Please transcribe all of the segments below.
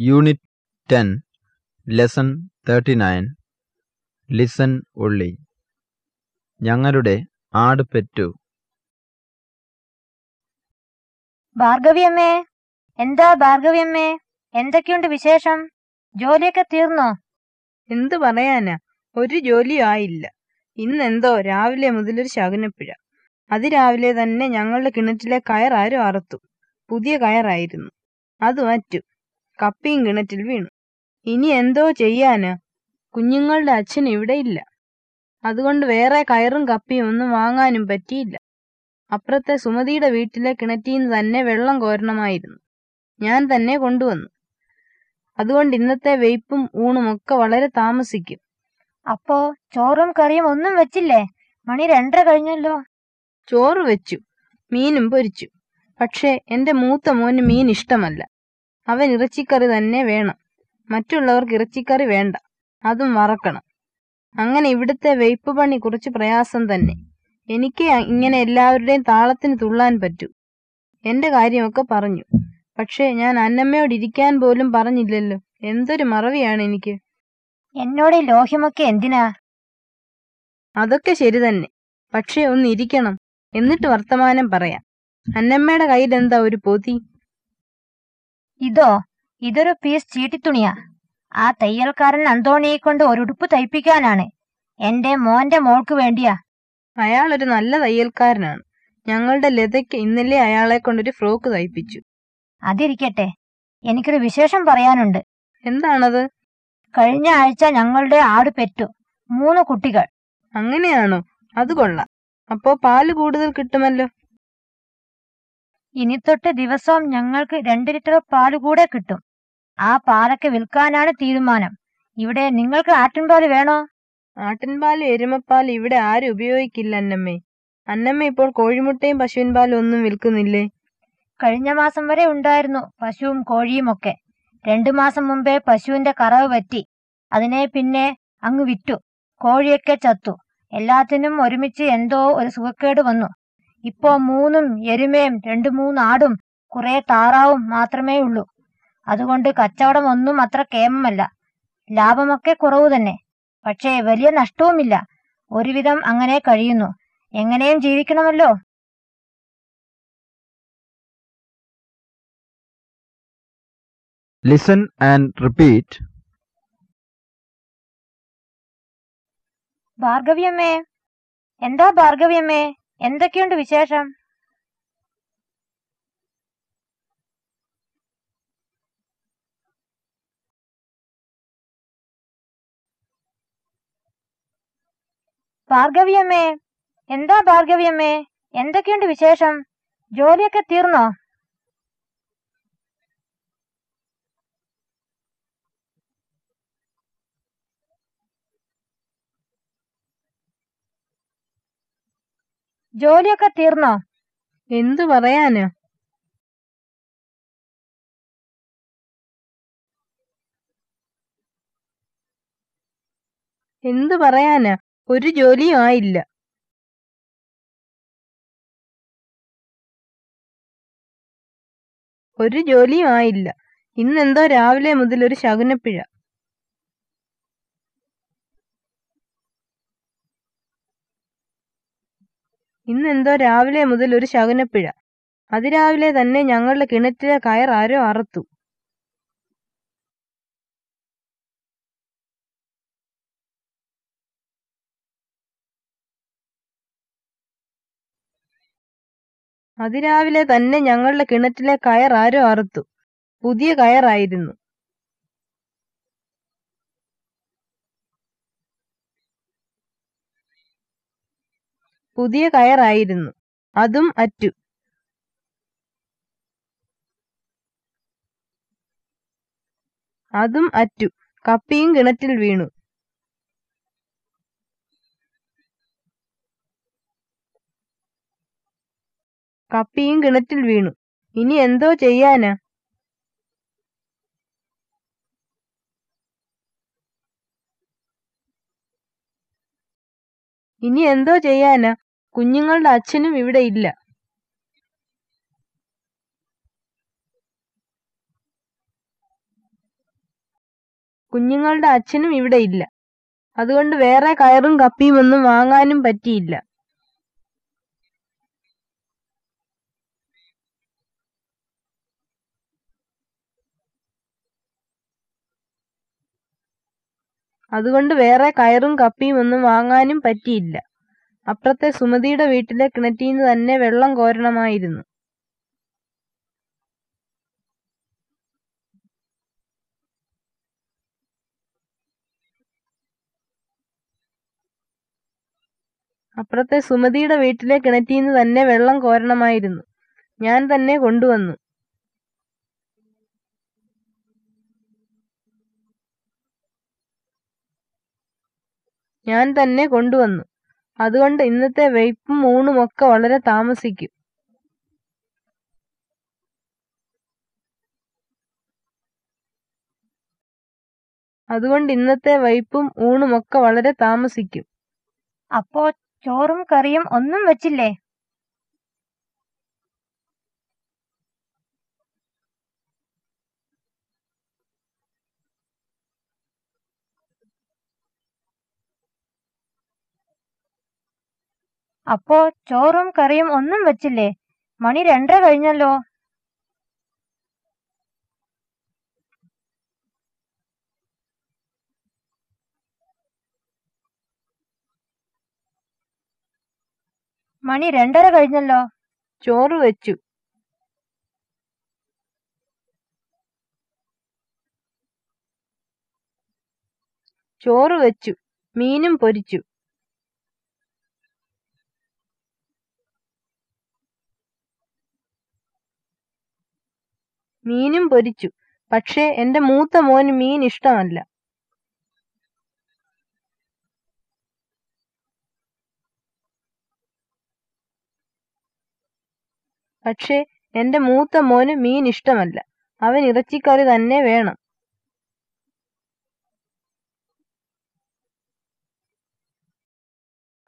Unit ten lesson thirty nine listen ഉള്ളി. ഞങ്ങളുടെ ആട് പെറ്റു. ഭാർഗവിയമ്മേ എന്താ ഭാർഗവിയമ്മേ എന്തൊക്കെയുണ്ട് വിശേഷം? ജോലിയൊക്കെ തീർന്നോ? എന്തു പറയാനാ? ഒരു ജോലിയും ആയില്ല. ഇന്നെന്തോ രാവിലെ മുതലൊരു ശകുനപ്പിഴ. അതിരാവിലെ തന്നെ ഞങ്ങളുടെ കിണറ്റിലെ കയർ ആരും അറുത്തു. പുതിയ കയറായിരുന്നു. അത് മാറ്റു. കപ്പിയും കിണറ്റിൽ വീണു. ഇനി എന്തോ ചെയ്യാന്? കുഞ്ഞുങ്ങളുടെ അച്ഛൻ ഇവിടെ ഇല്ല. അതുകൊണ്ട് വേറെ കയറും കപ്പിയും ഒന്നും വാങ്ങാനും പറ്റിയില്ല. അപ്പുറത്തെ സുമതിയുടെ വീട്ടിലെ കിണറ്റിന്ന് തന്നെ വെള്ളം കോരണമായിരുന്നു. ഞാൻ തന്നെ കൊണ്ടുവന്നു. അതുകൊണ്ട് ഇന്നത്തെ വെയ്പ്പും ഊണും ഒക്കെ വളരെ താമസിക്കും. അപ്പോ ചോറും കറിയും ഒന്നും വെച്ചില്ലേ? മണി രണ്ടര കഴിഞ്ഞല്ലോ. ചോറ് വെച്ചു. മീനും പൊരിച്ചു. പക്ഷേ എന്റെ മൂത്ത മോന് മീൻ ഇഷ്ടമല്ല. അവൻ ഇറച്ചിക്കറി തന്നെ വേണം. മറ്റുള്ളവർക്ക് ഇറച്ചിക്കറി വേണ്ട. അതും മറക്കണം അങ്ങനെ ഇവിടുത്തെ വെയ്പ്പ് പണി കുറച്ച് പ്രയാസം തന്നെ. എനിക്ക് ഇങ്ങനെ എല്ലാവരുടെയും താളത്തിന് തുള്ളാൻ പറ്റൂ. എന്റെ കാര്യമൊക്കെ പറഞ്ഞു. പക്ഷേ ഞാൻ അന്നമ്മയോട് ഇരിക്കാൻ പോലും പറഞ്ഞില്ലല്ലോ. എന്തൊരു മറവിയാണ് എനിക്ക്. എന്നോട് ഈ ലോഹ്യമൊക്കെ എന്തിനാ? അതൊക്കെ ശരി തന്നെ. പക്ഷേ ഒന്ന് ഇരിക്കണം. എന്നിട്ട് വർത്തമാനം പറയാം. അന്നമ്മയുടെ കയ്യിൽ എന്താ ഒരു പൊതി ഇതോ ഇതൊരു പീസ് ചീട്ടിത്തുണിയാ. ആ തയ്യൽക്കാരൻ അന്തോണിയെ കൊണ്ട് ഒരു ഉടുപ്പ് തയ്പ്പിക്കാനാണ്. എന്റെ മോന്റെ മോൾക്ക് വേണ്ടിയാ. അയാൾ ഒരു നല്ല തയ്യൽക്കാരനാണ്. ഞങ്ങളുടെ ലതയ്ക്ക് ഇന്നലെ അയാളെ കൊണ്ടൊരു ഫ്രോക്ക് തയ്പ്പിച്ചു. അതിരിക്കട്ടെ. എനിക്കൊരു വിശേഷം പറയാനുണ്ട്. എന്താണത്? കഴിഞ്ഞ ആഴ്ച ഞങ്ങളുടെ ആട് പെറ്റു. മൂന്ന് കുട്ടികൾ. അങ്ങനെയാണോ? അത് കൊള്ളാം. അപ്പോ പാൽ കൂടുതൽ കിട്ടുമല്ലോ? ഇനി തൊട്ട് ദിവസവും ഞങ്ങൾക്ക് രണ്ട് ലിറ്റർ പാൽ കൂടെ കിട്ടും. ആ പാലൊക്കെ വിൽക്കാനാണ് തീരുമാനം. ഇവിടെ നിങ്ങൾക്ക് ആട്ടിൻപാൽ വേണോ? ആട്ടിൻപാൽ എരുമപ്പാൽ ഇവിടെ ആരും ഉപയോഗിക്കില്ല അന്നമ്മേ. അന്നമ്മ ഇപ്പോൾ കോഴിമുട്ടയും പശുവിൻ പാലും ഒന്നും വിൽക്കുന്നില്ലേ? കഴിഞ്ഞ മാസം വരെ ഉണ്ടായിരുന്നു പശുവും കോഴിയും ഒക്കെ. രണ്ടു മാസം മുമ്പേ പശുവിന്റെ കറവ് പറ്റി. അതിനെ പിന്നെ അങ്ങ് വിറ്റു. കോഴിയൊക്കെ ചത്തു. എല്ലാത്തിനും ഒരുമിച്ച് എന്തോ ഒരു സുഖക്കേട് വന്നു. ഇപ്പോ മൂന്നും എരുമയും രണ്ടു മൂന്ന് ആടും കുറെ താറാവും മാത്രമേ ഉള്ളൂ അതുകൊണ്ട് കച്ചവടം ഒന്നും അത്ര കേമമല്ല. ലാഭമൊക്കെ കുറവ് തന്നെ. പക്ഷേ വലിയ നഷ്ടവുമില്ല. ഒരുവിധം അങ്ങനെ കഴിയുന്നു. എങ്ങനെയും ജീവിക്കണമല്ലോ. ലിസൺ ആൻഡ് റിപ്പീറ്റ് ഭാർഗവ്യമ്മേ എന്താ ഭാർഗവിയമ്മേ? എന്തൊക്കെയുണ്ട് വിശേഷം? ഭാർഗവിയമ്മേ എന്താ ഭാർഗവിയമ്മേ? എന്തൊക്കെയുണ്ട് വിശേഷം? ജോലിയൊക്കെ തീർന്നോ? ജോലിയൊക്കെ തീർന്നോ? എന്തു പറയാന്? എന്തു പറയാന്? ഒരു ജോലിയും ആയില്ല. ഒരു ജോലിയും ആയില്ല. ഇന്നെന്തോ രാവിലെ മുതൽ ഒരു ശകുനപ്പിഴ. ഇന്നെന്തോ രാവിലെ മുതൽ ഒരു ശകുനപ്പിഴ. അതിരാവിലെ തന്നെ ഞങ്ങളുടെ കിണറ്റിലെ കയർ ആരോ അറുത്തു. അതിരാവിലെ തന്നെ ഞങ്ങളുടെ കിണറ്റിലെ കയർ ആരോ അറുത്തു. പുതിയ കയറായിരുന്നു. പുതിയ കയറായിരുന്നു. അതും അറ്റു. അതും അറ്റു. കപ്പിയും കിണറ്റിൽ വീണു. കപ്പിയും കിണറ്റിൽ വീണു. ഇനി എന്തോ ചെയ്യാനാ? ഇനി എന്തോ ചെയ്യാനാ? കുഞ്ഞുങ്ങളുടെ അച്ഛനും ഇവിടെ ഇല്ല. കുഞ്ഞുങ്ങളുടെ അച്ഛനും ഇവിടെ ഇല്ല. അതുകൊണ്ട് വേറെ കയറും കപ്പിയും ഒന്നും വാങ്ങാനും പറ്റിയില്ല. അതുകൊണ്ട് വേറെ കയറും കപ്പിയും ഒന്നും വാങ്ങാനും പറ്റിയില്ല. അപ്പുറത്തെ സുമതിയുടെ വീട്ടിലെ കിണറ്റീന്ന് തന്നെ വെള്ളം കോരണമായിരുന്നു. അപ്പുറത്തെ സുമതിയുടെ വീട്ടിലെ കിണറ്റീന്ന് തന്നെ വെള്ളം കോരണമായിരുന്നു. ഞാൻ തന്നെ കൊണ്ടുവന്നു. ഞാൻ തന്നെ കൊണ്ടുവന്നു. അതുകൊണ്ട് ഇന്നത്തെ വെയ്പ്പും ഊണും ഒക്കെ വളരെ താമസിക്കും. അതുകൊണ്ട് ഇന്നത്തെ വൈപ്പും ഒക്കെ വളരെ താമസിക്കും. അപ്പോ ചോറും കറിയും ഒന്നും വെച്ചില്ലേ? അപ്പോ ചോറും കറിയും ഒന്നും വെച്ചില്ലേ? മണി രണ്ടര കഴിഞ്ഞല്ലോ. മണി രണ്ടര കഴിഞ്ഞല്ലോ. ചോറ് വെച്ചു. ചോറ് വെച്ചു. മീനും പൊരിച്ചു. മീനും പൊരിച്ചു. പക്ഷേ എന്റെ മൂത്ത മോന് മീൻ ഇഷ്ടമല്ല. പക്ഷേ എന്റെ മൂത്ത മോന് മീൻ ഇഷ്ടമല്ല. അവൻ ഇറച്ചിക്കറി തന്നെ വേണം.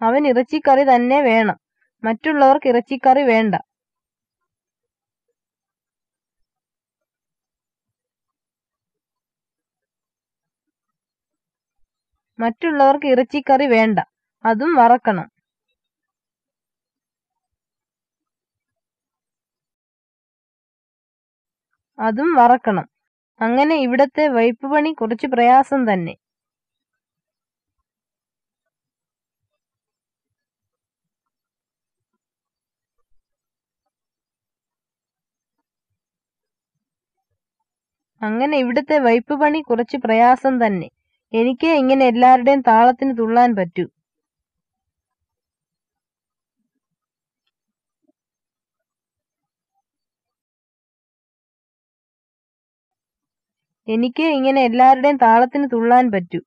അവൻ ഇറച്ചിക്കറി തന്നെ വേണം. മറ്റുള്ളവർക്ക് ഇറച്ചിക്കറി വേണ്ട. മറ്റുള്ളവർക്ക് ഇറച്ചിക്കറി വേണ്ട. അതും വറക്കണം. അതും വറക്കണം. അങ്ങനെ ഇവിടത്തെ വൈപ്പ് പണി കുറച്ച് പ്രയാസം തന്നെ. അങ്ങനെ ഇവിടുത്തെ വൈപ്പ് പണി കുറച്ച് പ്രയാസം തന്നെ. എനിക്ക് ഇങ്ങനെ എല്ലാവരുടെയും താളത്തിന് തുള്ളാൻ പറ്റൂ. എനിക്ക് ഇങ്ങനെ എല്ലാവരുടെയും താളത്തിന് തുള്ളാൻ പറ്റൂ.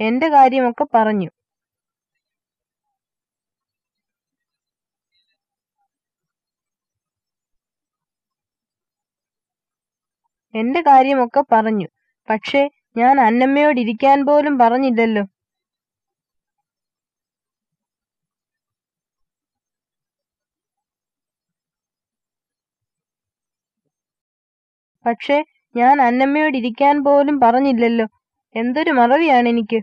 എന്റെ കാര്യമൊക്കെ പറഞ്ഞു. എന്റെ കാര്യമൊക്കെ പറഞ്ഞു. പക്ഷേ ഞാൻ അന്നമ്മയോട് ഇരിക്കാൻ പോലും പറഞ്ഞില്ലല്ലോ. പക്ഷേ ഞാൻ അന്നമ്മയോട് ഇരിക്കാൻ പോലും പറഞ്ഞില്ലല്ലോ. എന്തൊരു മറവിയാണ് എനിക്ക്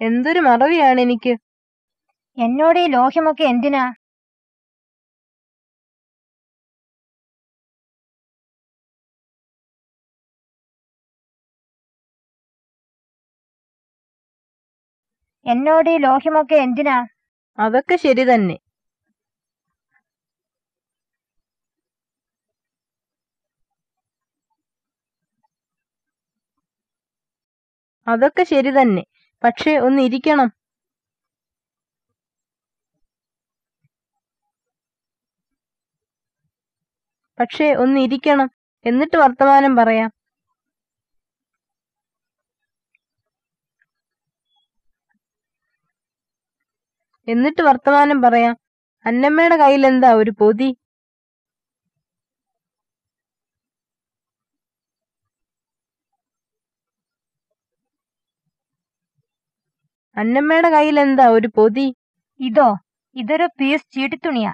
എന്തൊരു മറവിയാണ് എനിക്ക് എന്നോട് ഈ ലോഹ്യമൊക്കെ എന്തിനാ? എന്നോട് ഈ ലോഹ്യമൊക്കെ എന്തിനാ? അതൊക്കെ ശരി തന്നെ. അതൊക്കെ ശരി തന്നെ. പക്ഷെ ഒന്ന് ഇരിക്കണം. പക്ഷേ ഒന്ന് ഇരിക്കണം. എന്നിട്ട് വർത്തമാനം പറയാം. എന്നിട്ട് വർത്തമാനം പറയാം. അന്നമ്മയുടെ കയ്യിൽ എന്താ ഒരു പൊതി? അന്നമ്മയുടെ കയ്യിൽ എന്താ ഒരു പൊതി? ഇതോ ഇതൊരു പീസ് ചീട്ടിത്തുണിയാ.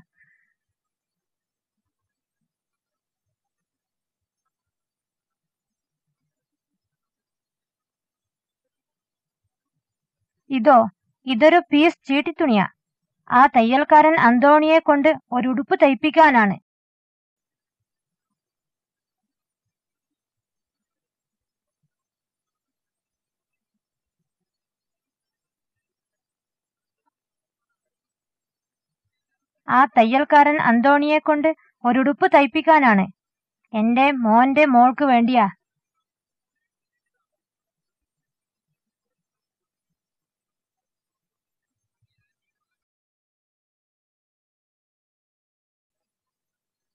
ഇതോ ഇതൊരു പീസ് ചീട്ടിത്തുണിയാ. ആ തയ്യൽക്കാരൻ അന്തോണിയെ കൊണ്ട് ഒരു ഉടുപ്പ് തയ്പ്പിക്കാനാണ്. ആ തയ്യൽക്കാരൻ അന്തോണിയെ കൊണ്ട് ഒരുടുപ്പ് തയ്പ്പിക്കാനാണ്. എന്റെ മോന്റെ മോൾക്ക് വേണ്ടിയാ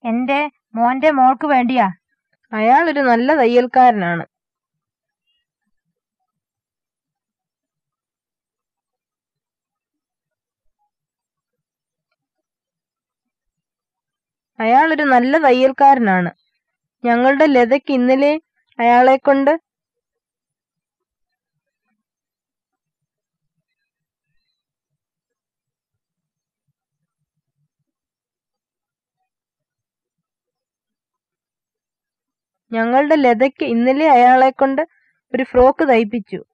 എന്റെ മോന്റെ മോൾക്ക് വേണ്ടിയാ. അയാൾ ഒരു നല്ല തയ്യൽക്കാരനാണ്. അയാൾ ഒരു നല്ല തയ്യൽക്കാരനാണ്. ഞങ്ങളുടെ ലതയ്ക്ക് ഇന്നലെ അയാളെ ഞങ്ങളുടെ ലതയ്ക്ക് ഇന്നലെ അയാളെ കൊണ്ട് ഒരു ഫ്രോക്ക് തയ്പ്പിച്ചു.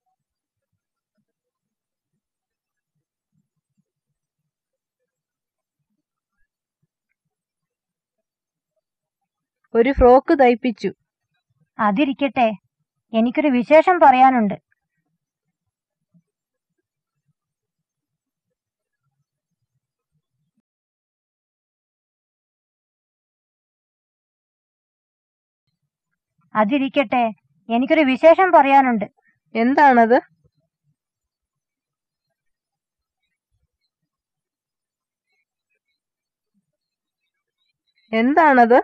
ഒരു ഫ്രോക്ക് തയ്പ്പിച്ചു. അതിരിക്കട്ടെ. എനിക്കൊരു വിശേഷം പറയാനുണ്ട്. അതിരിക്കട്ടെ. എനിക്കൊരു വിശേഷം പറയാനുണ്ട്. എന്താണത്? എന്താണത്?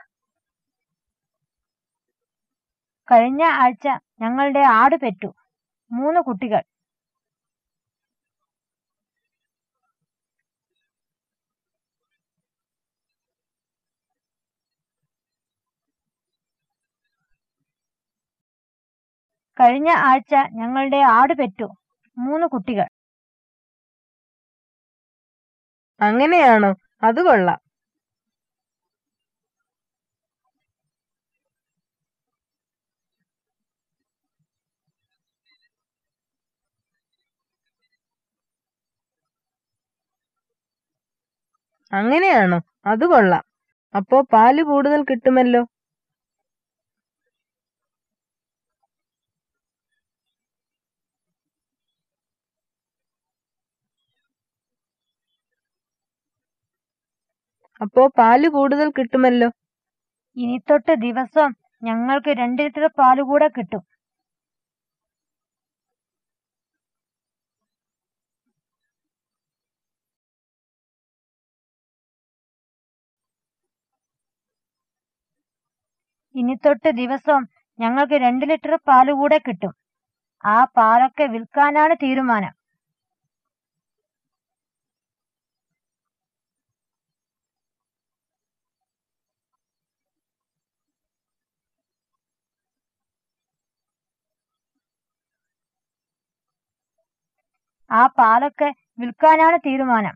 കഴിഞ്ഞ ആഴ്ച ഞങ്ങളുടെ ആട് പെറ്റു. മൂന്ന് കുട്ടികൾ. കഴിഞ്ഞ ആഴ്ച ഞങ്ങളുടെ ആട് പെറ്റു. മൂന്ന് കുട്ടികൾ. അങ്ങനെയാണോ? അത് കൊള്ളാം. അങ്ങനെയാണോ? അത് കൊള്ളാം. അപ്പോ പാൽ കൂടുതൽ കിട്ടുമല്ലോ? അപ്പോ പാൽ കൂടുതൽ കിട്ടുമല്ലോ? ഇനി തൊട്ട് ദിവസം ഞങ്ങൾക്ക് രണ്ട് ലിറ്റർ പാൽ കൂടെ കിട്ടും. ഇനി തൊട്ട് ദിവസം ഞങ്ങൾക്ക് രണ്ട് ലിറ്റർ പാൽ കൂടെ കിട്ടും. ആ പാലൊക്കെ വിൽക്കാനാണ് തീരുമാനം. ആ പാലൊക്കെ വിൽക്കാനാണ് തീരുമാനം.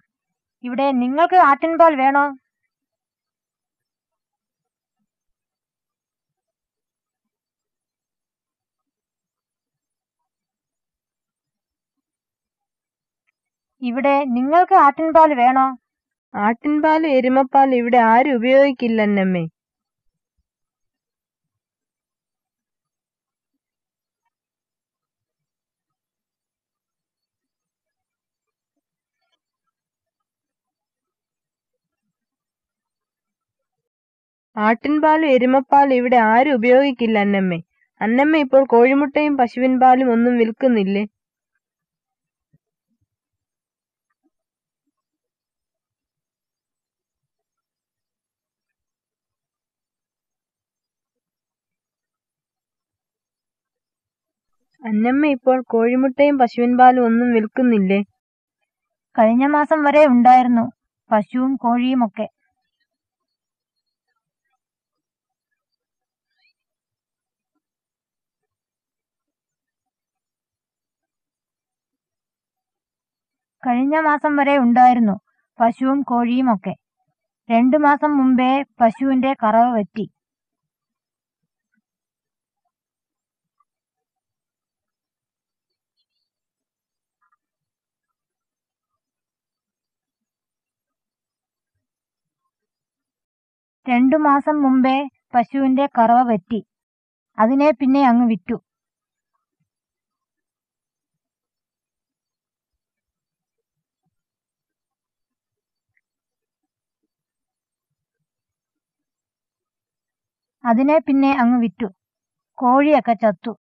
ഇവിടെ നിങ്ങൾക്ക് ആട്ടിൻപാൽ വേണോ? ഇവിടെ നിങ്ങൾക്ക് ആട്ടിൻപാൽ വേണോ? ആട്ടിൻപാൽ എരുമപ്പാൽ ഇവിടെ ആരും ഉപയോഗിക്കില്ലെന്നമ്മേ. ആട്ടിൻപാലും എരുമപ്പാലും ഇവിടെ ആരും ഉപയോഗിക്കില്ല അന്നമ്മേ. അന്നമ്മ ഇപ്പോൾ കോഴിമുട്ടയും പശുവിൻ പാലും ഒന്നും വിൽക്കുന്നില്ലേ? അന്നമ്മ ഇപ്പോൾ കോഴിമുട്ടയും പശുവിൻ പാലും ഒന്നും വിൽക്കുന്നില്ലേ? കഴിഞ്ഞ മാസം വരെ ഉണ്ടായിരുന്നു പശുവും കോഴിയും ഒക്കെ കഴിഞ്ഞ മാസം വരെ ഉണ്ടായിരുന്നു പശുവും കോഴിയും ഒക്കെ. രണ്ടു മാസം മുമ്പേ പശുവിന്റെ കറവ് പറ്റി രണ്ടു മാസം മുമ്പേ പശുവിന്റെ കറവ പറ്റി അതിനെ പിന്നെ അങ്ങ് വിറ്റു. അതിനെ പിന്നെ അങ്ങ് വിറ്റു. കോഴിയൊക്കെ ചത്തു.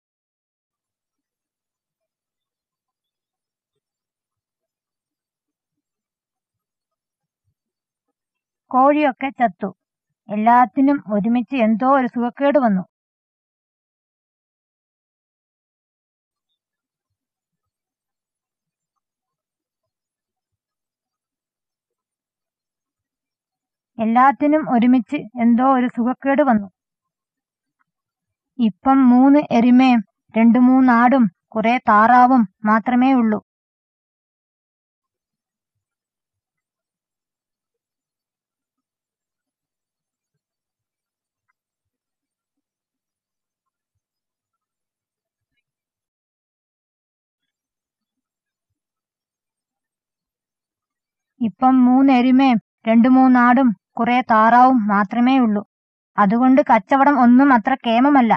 കോഴിയൊക്കെ ചത്തു. എല്ലാത്തിനും ഒരുമിച്ച് എന്തോ ഒരു സുഖക്കേട് വന്നു. എല്ലാത്തിനും ഒരുമിച്ച് എന്തോ ഒരു സുഖക്കേട് വന്നു. ഇപ്പം മൂന്ന് എരുമയും രണ്ടു മൂന്നാടും കുറെ താറാവും മാത്രമേ ഉള്ളൂ. ഇപ്പം മൂന്ന് എരുമയും രണ്ടു മൂന്നാടും കുറെ താറാവും മാത്രമേ ഉള്ളൂ. അതുകൊണ്ട് കച്ചവടം ഒന്നും അത്ര കേമമല്ല.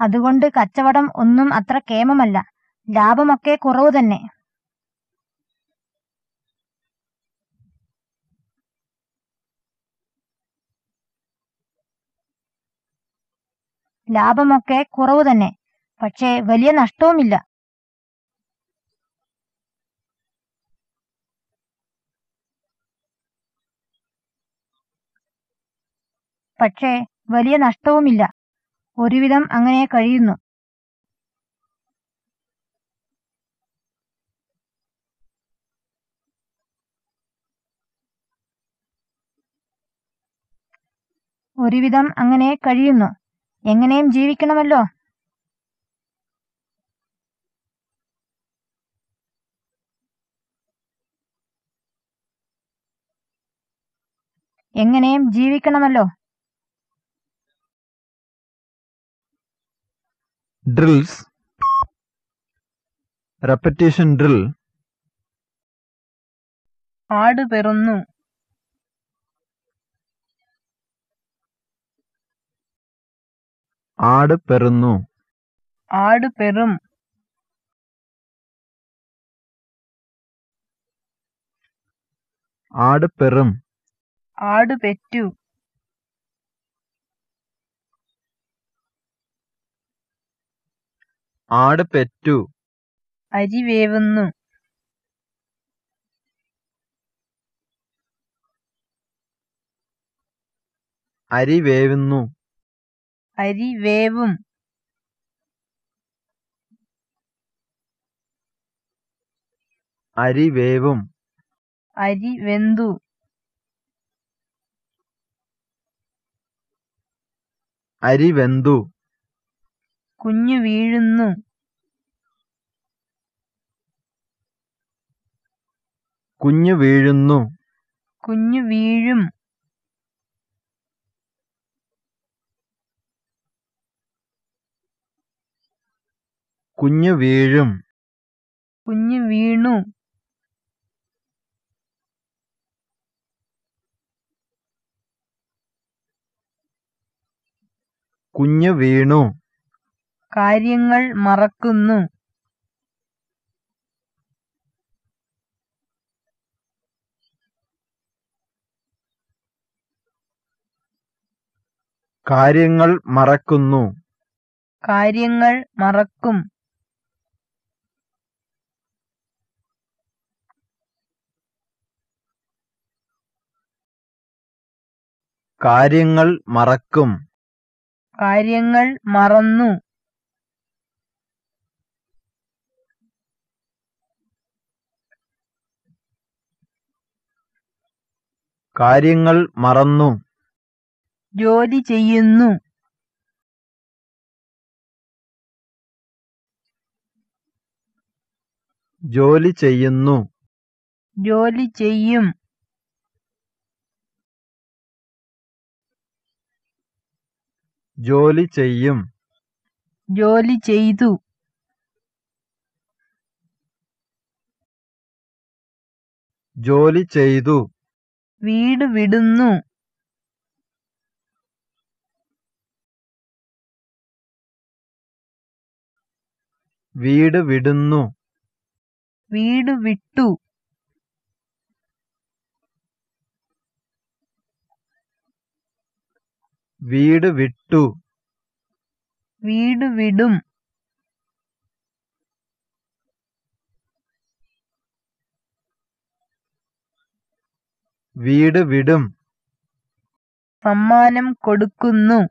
അതുകൊണ്ട് കച്ചവടം ഒന്നും അത്ര കേമമല്ല. ലാഭമൊക്കെ കുറവ് തന്നെ. ലാഭമൊക്കെ കുറവ് തന്നെ. പക്ഷേ വലിയ നഷ്ടവുമില്ല. പക്ഷേ വലിയ നഷ്ടവുമില്ല. ഒരുവിധം അങ്ങനെ കഴിയുന്നു. ഒരുവിധം അങ്ങനെ കഴിയുന്നു. എങ്ങനെയും ജീവിക്കണമല്ലോ. എങ്ങനെയും ജീവിക്കണമല്ലോ. drills repetition drill ആട് പെറുന്നു. ആട് പെറുന്നു. ആട് പെറും. ആട് പെറും. ആട് പെറ്റു. ആട് പെറും ആട് പെറ്റു ആട് പെറ്റു. അരി വേവുന്നു. അരി വേവുന്നു. അരി വേവും. അരി വേവും. അരി വെന്തു. അരി വെന്തു. കുഞ്ഞു വീഴുന്നു. കുഞ്ഞു വീഴുന്നു. കുഞ്ഞു വീഴും. കുഞ്ഞു വീഴും. കുഞ്ഞു വീണു. കുഞ്ഞു വീണു. കാര്യങ്ങൾ മറക്കുന്നു. കാര്യങ്ങൾ മറക്കുന്നു. കാര്യങ്ങൾ മറക്കും. കാര്യങ്ങൾ മറക്കും. കാര്യങ്ങൾ മറന്നു. കാര്യങ്ങൾ മറന്നു. ജോലി ചെയ്യുന്നു. ജോലി ചെയ്യുന്നു. ജോലി ചെയ്യും. ജോലി ചെയ്യും. ജോലി ചെയ്തു. ജോലി ചെയ്തു. വീട് വിടുന്നു. വീട് വിടുന്നു. വീട് വിട്ടു. വീട് വിട്ടു. വീട് വിടും. വീട് വിടും. സമ്മാനം കൊടുക്കുന്നു.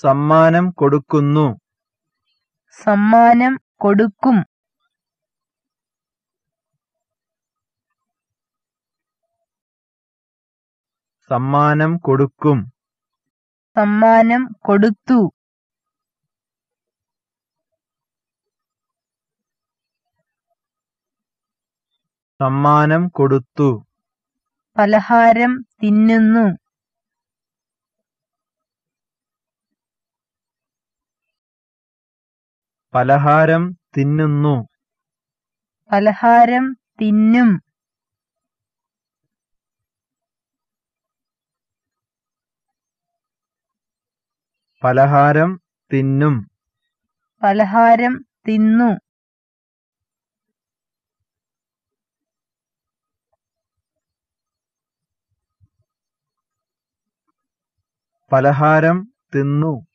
സമ്മാനം കൊടുക്കുന്നു. സമ്മാനം കൊടുക്കും. സമ്മാനം കൊടുക്കും. സമ്മാനം കൊടുത്തു. സമ്മാനം കൊടുത്തു. പലഹാരം തിന്നുന്നു. പലഹാരം തിന്നുന്നു. പലഹാരം തിന്നും. പലഹാരം തിന്നും. പലഹാരം തിന്നു. പലഹാരം തിന്നു.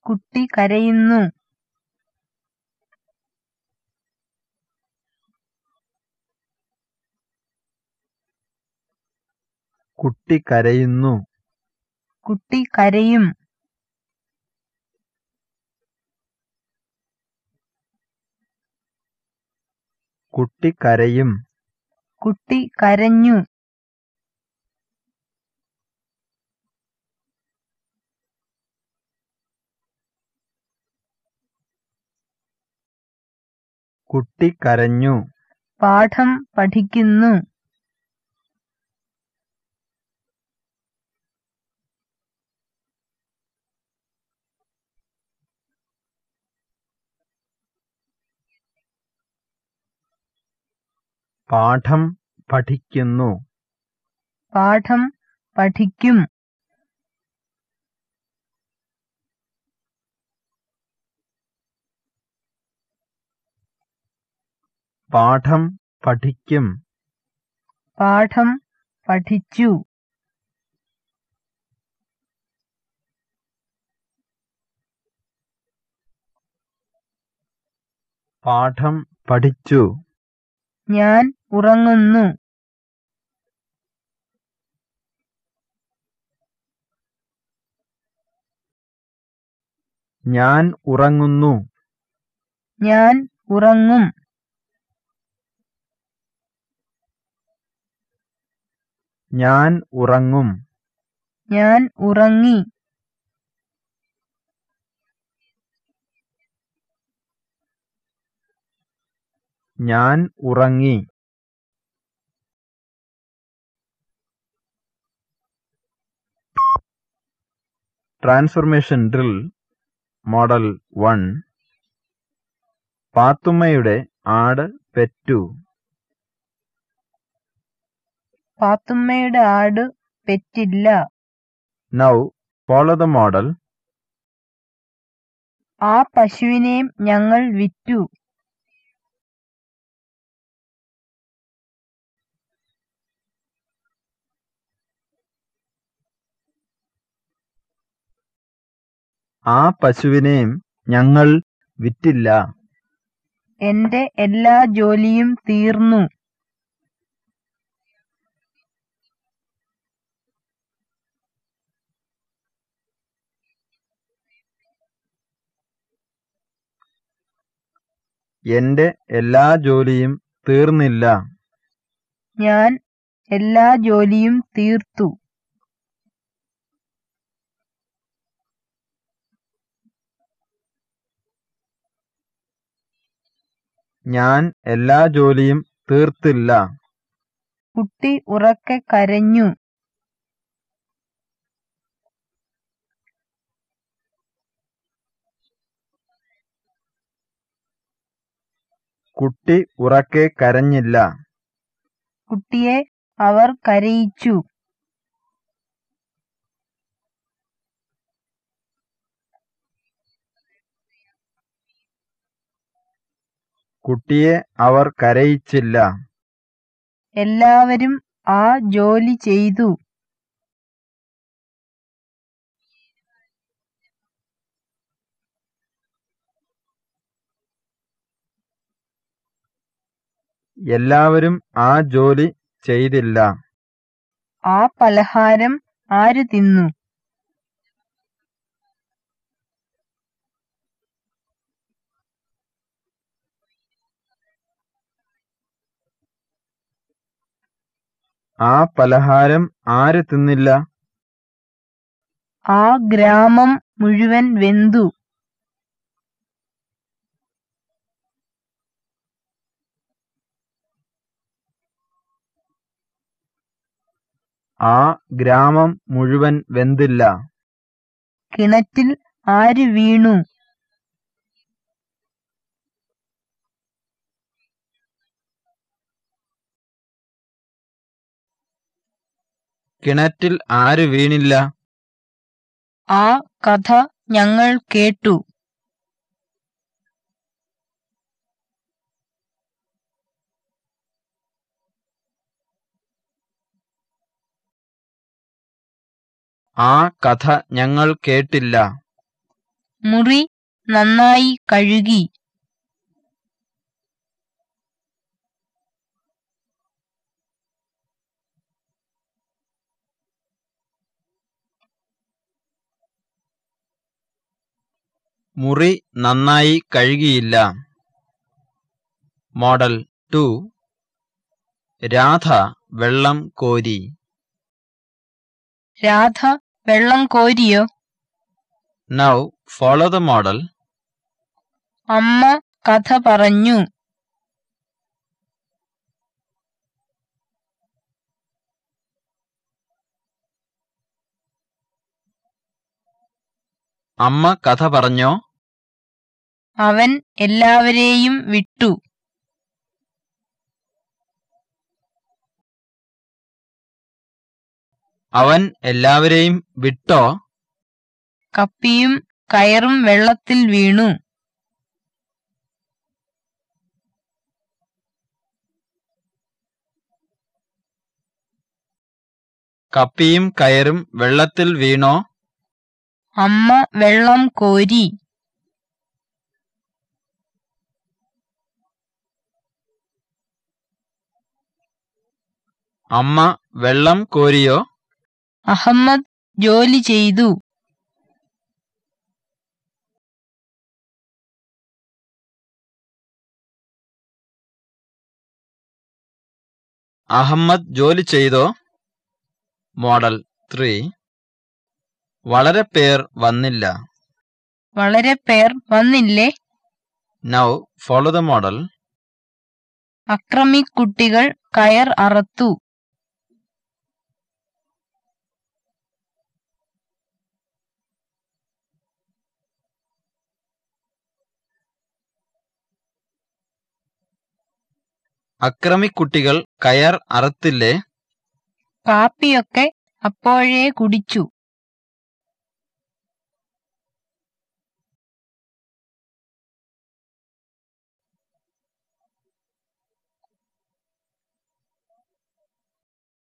കുട്ടി കരയുന്നു. കുട്ടി കരയുന്നു. കുട്ടി കരയും. കുട്ടി കരയും. കുട്ടി കരഞ്ഞു. കുട്ടി കരഞ്ഞു. പാഠം പഠിക്കുന്നു. പാഠം പഠിക്കുന്നു. പാഠം പഠിക്കും. പാഠം പഠിക്കും. പാഠം പഠിച്ചു. പാഠം പഠിച്ചു. ഞാൻ ഉറങ്ങുന്നു. ഞാൻ ഉറങ്ങുന്നു. ഞാൻ ഉറങ്ങും. ഞാൻ ഉറങ്ങും. ഞാൻ ഉറങ്ങി. ഞാൻ ഉറങ്ങി. Transformation drill model one. പാത്തുമ്മയുടെ ആട് പെറ്റു. പാത്തുമ്മയുടെ ആട് പെറ്റില്ല. നൗ ഫോളോ ദ മോഡൽ ആ പശുവിനെയും ഞങ്ങൾ വിറ്റു. ആ പശുവിനെയും ഞങ്ങൾ വിറ്റില്ല. എന്റെ എല്ലാ ജോലിയും തീർന്നു. എന്റെ എല്ലാ ജോലിയും തീർന്നില്ല. ഞാൻ എല്ലാ ജോലിയും തീർത്തു. ഞാൻ എല്ലാ ജോലിയും തീർത്തില്ല. കുട്ടി ഉറക്കെ കരഞ്ഞു. കുട്ടി ഉറക്കെ കരഞ്ഞില്ല. കുട്ടിയെ അവർ കരയിച്ചു. കുട്ടിയെ അവർ കരയിച്ചില്ല. എല്ലാവരും ആ ജോലി ചെയ്തു. എല്ലാവരും ആ ജോലി ചെയ്തില്ല. ആ പലഹാരം ആര് തിന്നു? ആ പലഹാരം ആര് തിന്നില്ല? ആ ഗ്രാമം മുഴുവൻ വെന്തു. ആ ഗ്രാമം മുഴുവൻ വെന്തില്ല. കിണറ്റിൽ ആര് വീണു? കിണറ്റിൽ ആര് വീണില്ല? ആ കഥ ഞങ്ങൾ കേട്ടു. ആ കഥ ഞങ്ങൾ കേട്ടില്ല. മുറി നന്നായി കഴുകി. മുറി നന്നായി കഴുകിയില്ല. Model to. രാധ വെള്ളം കോരി. രാധ വെള്ളം കോരിയോ? നൗ ഫോളോ ദ മോഡൽ അമ്മ കഥ പറഞ്ഞു. അമ്മ കഥ പറഞ്ഞോ? അവൻ എല്ലാവരെയും വിട്ടു. അവൻ എല്ലാവരെയും വിട്ടോ? കപ്പിയും കയറും വെള്ളത്തിൽ വീണു. കപ്പിയും കയറും വെള്ളത്തിൽ വീണോ? അമ്മ വെള്ളം കോരി. അമ്മ വെള്ളം കോരിയോ? അഹമ്മദ് ജോലി ചെയ്തു. അഹമ്മദ് ജോലി ചെയ്തോ? Model three. വളരെ പേർ വന്നില്ല. വളരെ പേർ വന്നില്ലേ? Now follow the model. അക്രമി കുട്ടികൾ കയർ അറത്തു. അക്രമിക്കുട്ടികൾ കയർ അറത്തില്ലേ? കാപ്പിയൊക്കെ അപ്പോഴേ കുടിച്ചു.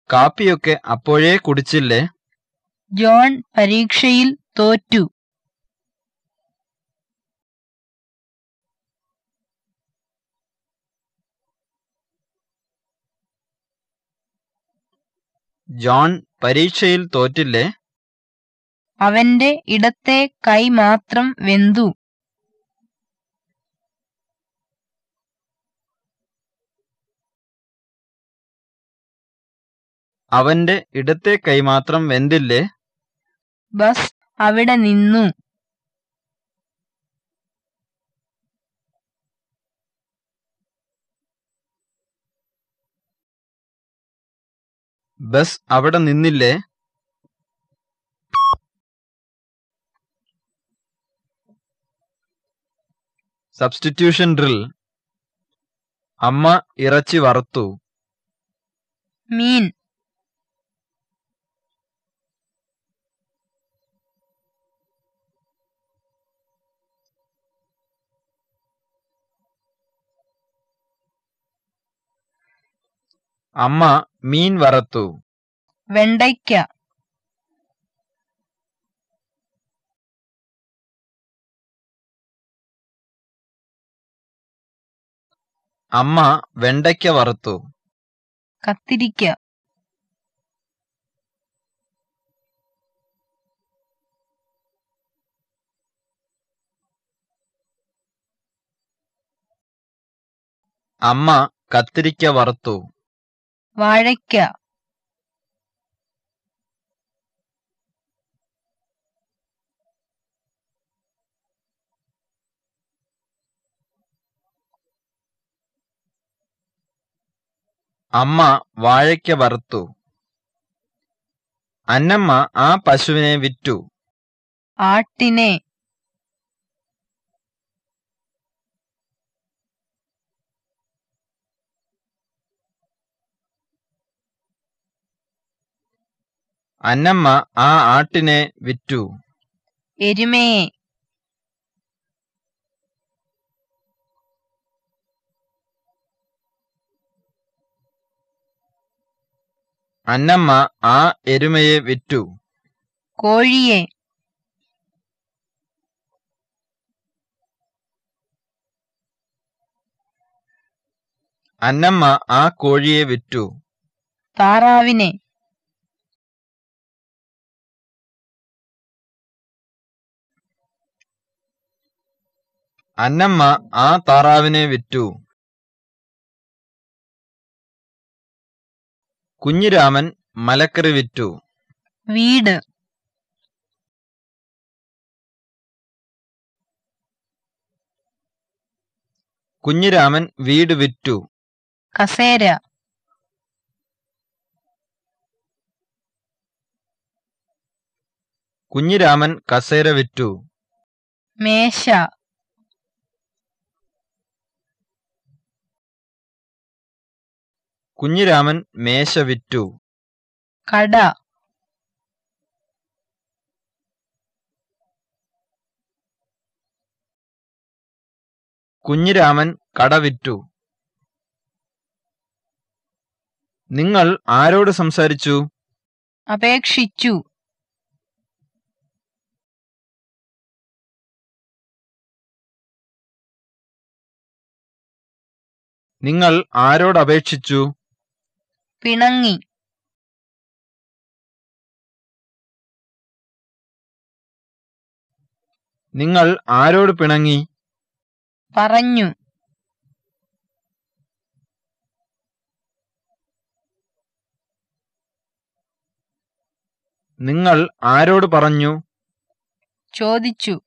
കാപ്പിയൊക്കെ അപ്പോഴേ കുടിച്ചില്ലേ? ജോൺ പരീക്ഷയിൽ തോറ്റു. ജോൺ പരീക്ഷയിൽ തോറ്റില്ലേ? അവന്റെ ഇടത്തെ കൈ മാത്രം വെന്തു. അവന്റെ ഇടത്തെ കൈ മാത്രം വെന്തില്ലേ? ബസ് അവിടെ നിന്നു. ബസ് അവിടെ നിന്നില്ലേ? സബ്സ്റ്റിറ്റ്യൂഷൻ ഡ്രിൽ അമ്മ ഇറച്ചി വറുത്തു. മീൻ. അമ്മ മീൻ വറത്തു. വെണ്ടയ്ക്ക. അമ്മ വെണ്ടയ്ക്ക വറുത്തു. കത്തിരിക്ക. അമ്മ കത്തിരിക്ക വറുത്തു. വാഴയ്ക്ക. അമ്മ വാഴയ്ക്ക വറുത്തു. അന്നമ്മ ആ പശുവിനെ വിറ്റു. ആട്ടിനെ. അന്നമ്മ ആ ആട്ടിനെ വിറ്റു. എരുമയെ അന്നമ്മ ആ എരുമയെ വിറ്റു. കോഴിയെ. അന്നമ്മ ആ കോഴിയെ വിറ്റു. താറാവിനെ. അന്നമ്മ ആ താറാവിനെ വിറ്റു. കുഞ്ഞിരാമൻ മലക്കറി വിറ്റു. വീട്. കുഞ്ഞിരാമൻ വീട് വിറ്റു. കസേര. കുഞ്ഞിരാമൻ കസേര വിറ്റു. മേശ. കുഞ്ഞിരാമൻ മേശ വിറ്റു. കട. കുഞ്ഞിരാമൻ കട വിറ്റു. നിങ്ങൾ ആരോട് സംസാരിച്ചു? അപേക്ഷിച്ചു. നിങ്ങൾ ആരോട് അപേക്ഷിച്ചു? പിണങ്ങി. നിങ്ങൾ ആരോട് പിണങ്ങി? പറഞ്ഞു. നിങ്ങൾ ആരോട് പറഞ്ഞു? ചോദിച്ചു.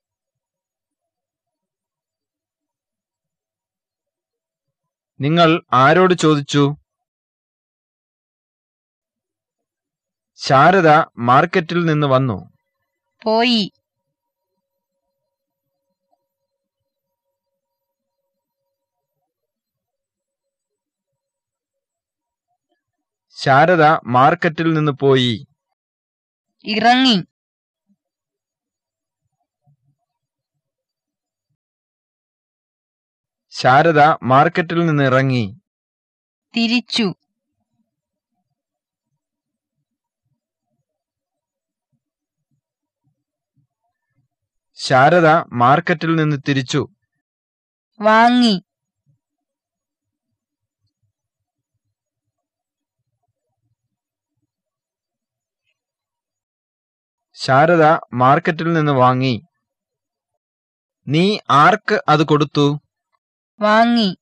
നിങ്ങൾ ആരോട് ചോദിച്ചു? ശാരദ മാർക്കറ്റിൽ നിന്ന് വന്നു. പോയി. ശാരദ മാർക്കറ്റിൽ നിന്ന് പോയി. ഇറങ്ങി. ശാരദ മാർക്കറ്റിൽ നിന്ന് ഇറങ്ങി. തിരിച്ചു. ശാരദ മാർക്കറ്റിൽ നിന്ന് തിരിച്ചു. വാങ്ങി. ശാരദ മാർക്കറ്റിൽ നിന്ന് വാങ്ങി. നീ ആർക്ക് അത് കൊടുത്തു? വാങ്ങി.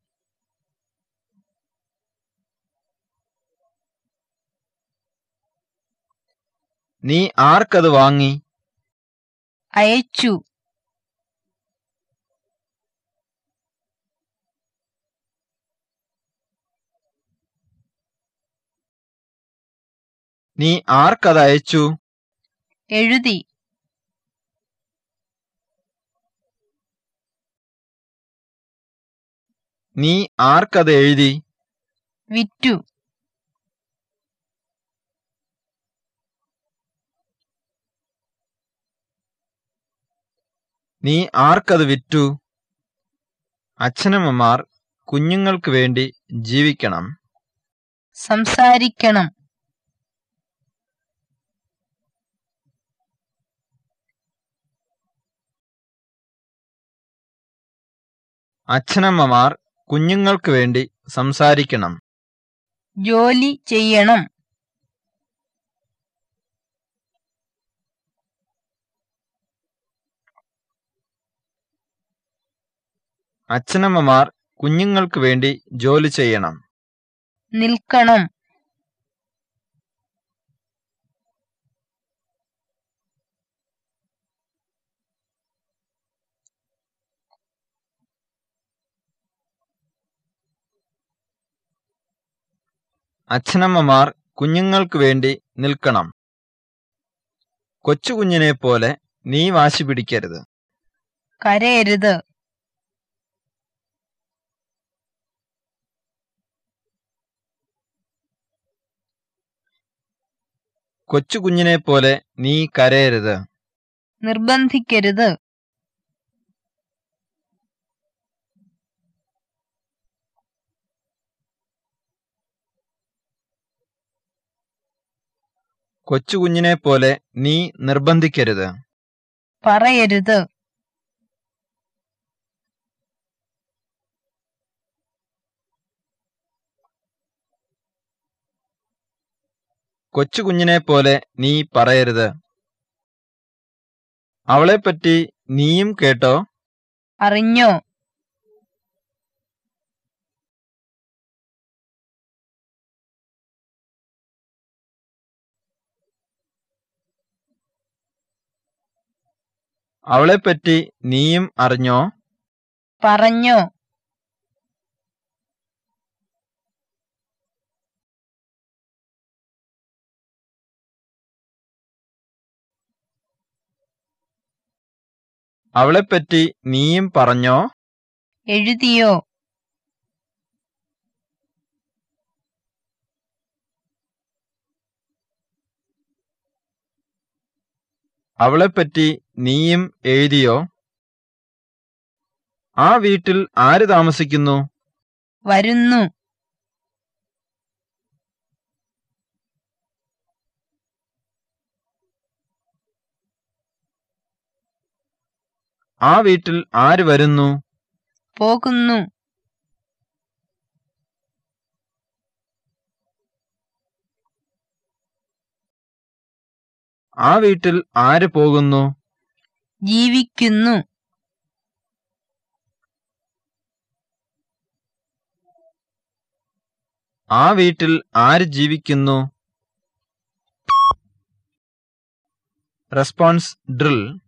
നീ ആർക്കത് വാങ്ങി? അയച്ചു. നീ ആർക്കത് അയച്ചു എഴുതി. നീ ആർക്കത് എഴുതി വിറ്റു. നീ ആർക്കത് വിറ്റു? അച്ഛനമ്മമാർ കുഞ്ഞുങ്ങൾക്ക് വേണ്ടി ജീവിക്കണം. സംസാരിക്കണം. അച്ഛനമ്മമാർ കുഞ്ഞുങ്ങൾക്ക് വേണ്ടി സംസാരിക്കണം. ജോലി ചെയ്യണം. അച്ഛനമ്മമാർ കുഞ്ഞുങ്ങൾക്ക് വേണ്ടി ജോലി ചെയ്യണം. നിൽക്കണം. അച്ഛനമ്മമാർ കുഞ്ഞുങ്ങൾക്ക് വേണ്ടി നിൽക്കണം. കൊച്ചുകുഞ്ഞിനെ പോലെ നീ വാശി പിടിക്കരുത്. കരയരുത്. കൊച്ചുകുഞ്ഞിനെ പോലെ നീ കരയരുത്. നിർബന്ധിക്കരുത്. കൊച്ചുകുഞ്ഞിനെ പോലെ നീ നിർബന്ധിക്കരുത്. പറയരുത്. കൊച്ചുകുഞ്ഞിനെ പോലെ നീ പറയരുത്. അവളെപ്പറ്റി നീയും കേട്ടോ. അറിഞ്ഞോ? അവളെപ്പറ്റി നീയും അറിഞ്ഞോ? പറഞ്ഞോ. അവളെപ്പറ്റി നീയും പറഞ്ഞോ? എഴുതിയോ. അവളെപ്പറ്റി നീയും എഴുതിയോ? ആ വീട്ടിൽ ആര് താമസിക്കുന്നു? വരുന്നു. ആ വീട്ടിൽ ആര് വരുന്നു? പോകുന്നു. ആ വീട്ടിൽ ആര് പോകുന്നു? ജീവിക്കുന്നു. ആ വീട്ടിൽ ആര് ജീവിക്കുന്നു? റെസ്പോൺസ് ഡ്രിൽ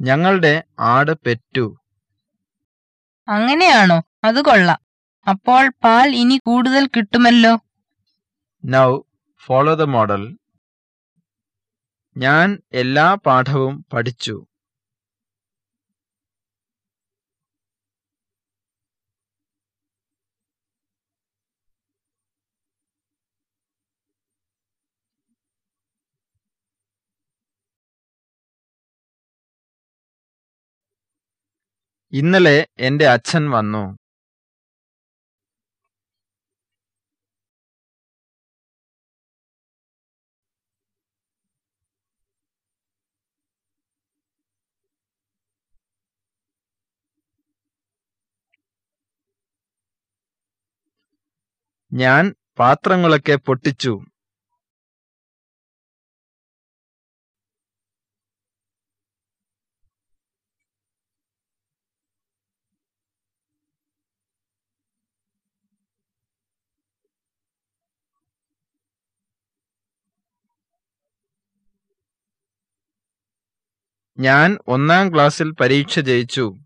ഞങ്ങളുടെ ആട് പെറ്റു. അങ്ങനെയാണോ? അത് കൊള്ളാം. അപ്പോൾ പാൽ ഇനി കൂടുതൽ കിട്ടുമല്ലോ? നൗ ഫോളോ ദ മോഡൽ ഞാൻ എല്ലാ പാഠവും പഠിച്ചു. ഇന്നലെ എന്റെ അച്ഛൻ വന്നു. ഞാൻ പാത്രങ്ങളൊക്കെ പൊട്ടിച്ചു. ഞാൻ ഒന്നാം ക്ലാസ്സിൽ പരീക്ഷ ജയിച്ചു.